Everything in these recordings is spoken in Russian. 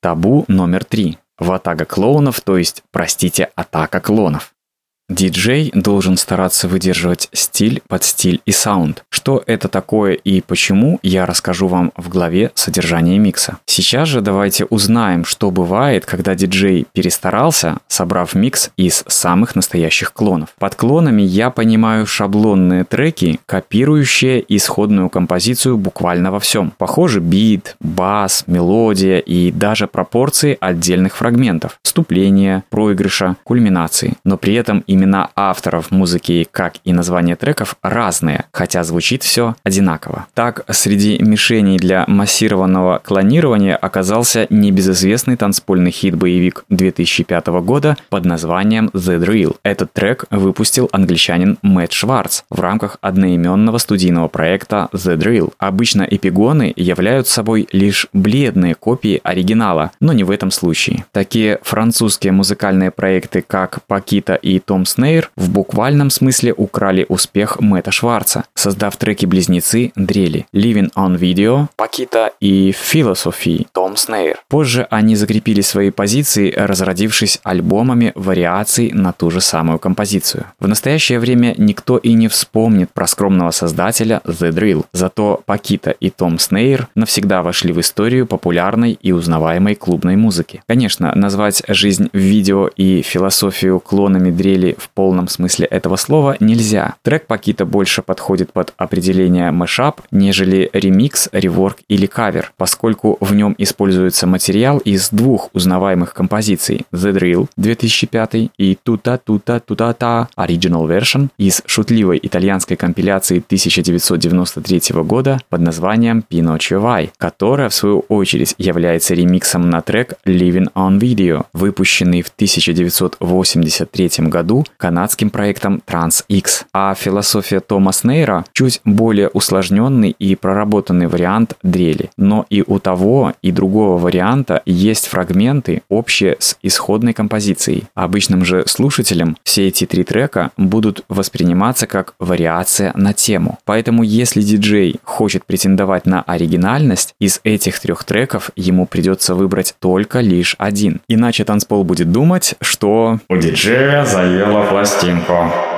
Табу номер три. Ватага клоунов, то есть, простите, атака клонов. Диджей должен стараться выдерживать стиль под стиль и саунд. Что это такое и почему, я расскажу вам в главе «Содержание микса». Сейчас же давайте узнаем, что бывает, когда диджей перестарался, собрав микс из самых настоящих клонов. Под клонами я понимаю шаблонные треки, копирующие исходную композицию буквально во всем. Похоже бит, бас, мелодия и даже пропорции отдельных фрагментов, вступления, проигрыша, кульминации. Но при этом и имена авторов музыки, как и названия треков, разные, хотя звучит все одинаково. Так, среди мишеней для массированного клонирования оказался небезызвестный танцпольный хит-боевик 2005 года под названием The Drill. Этот трек выпустил англичанин Мэтт Шварц в рамках одноименного студийного проекта The Drill. Обычно эпигоны являются собой лишь бледные копии оригинала, но не в этом случае. Такие французские музыкальные проекты, как Пакита и Том Снейр в буквальном смысле украли успех Мэтта Шварца, создав треки-близнецы Дрели Living on Video, Пакита и Philosophy, Том Снейр. Позже они закрепили свои позиции, разродившись альбомами вариаций на ту же самую композицию. В настоящее время никто и не вспомнит про скромного создателя The Drill, зато Пакита и Том Снейр навсегда вошли в историю популярной и узнаваемой клубной музыки. Конечно, назвать жизнь в видео и философию клонами дрели в полном смысле этого слова нельзя. Трек Пакита больше подходит под определение мешап, нежели ремикс, реворк или кавер, поскольку в нем используется материал из двух узнаваемых композиций The Drill 2005 и Tuta Tuta Tuta Ta Original Version из шутливой итальянской компиляции 1993 года под названием Pinocchio Vai, которая в свою очередь является ремиксом на трек Living on Video, выпущенный в 1983 году канадским проектом TransX. А философия Тома Снейра чуть более усложненный и проработанный вариант дрели. Но и у того, и другого варианта есть фрагменты, общие с исходной композицией. Обычным же слушателям все эти три трека будут восприниматься как вариация на тему. Поэтому если диджей хочет претендовать на оригинальность, из этих трех треков ему придется выбрать только лишь один. Иначе танцпол будет думать, что у диджея заела пластинку.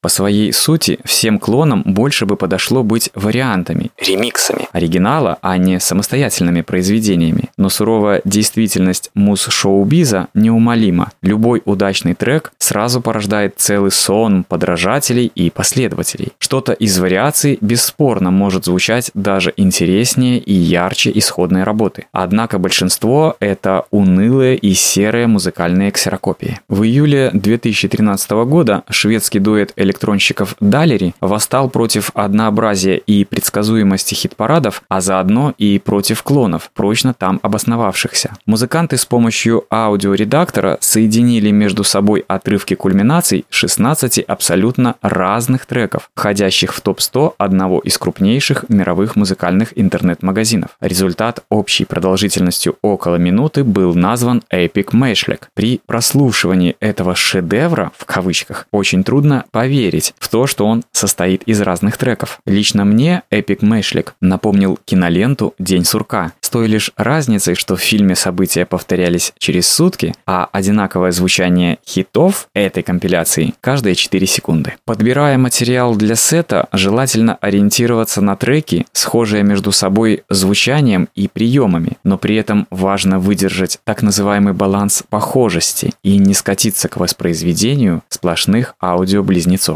По своей сути, всем клонам больше бы подошло быть вариантами, ремиксами оригинала, а не самостоятельными произведениями. Но суровая действительность муз-шоу-биза неумолима. Любой удачный трек сразу порождает целый сон подражателей и последователей. Что-то из вариаций бесспорно может звучать даже интереснее и ярче исходной работы. Однако большинство — это унылые и серые музыкальные ксерокопии. В июле 2013 года шведский дуэт электронщиков Далери восстал против однообразия и предсказуемости хит-парадов, а заодно и против клонов, прочно там обосновавшихся. Музыканты с помощью аудиоредактора соединили между собой отрывки кульминаций 16 абсолютно разных треков, входящих в топ-100 одного из крупнейших мировых музыкальных интернет-магазинов. Результат общей продолжительностью около минуты был назван Epic Meshlek. При прослушивании этого шедевра, в кавычках, очень трудно поверить, поверить в то, что он состоит из разных треков. Лично мне Эпик Мэшлик напомнил киноленту «День сурка», с той лишь разницей, что в фильме события повторялись через сутки, а одинаковое звучание хитов этой компиляции каждые 4 секунды. Подбирая материал для сета, желательно ориентироваться на треки, схожие между собой звучанием и приемами, но при этом важно выдержать так называемый баланс похожести и не скатиться к воспроизведению сплошных аудиоблизнецов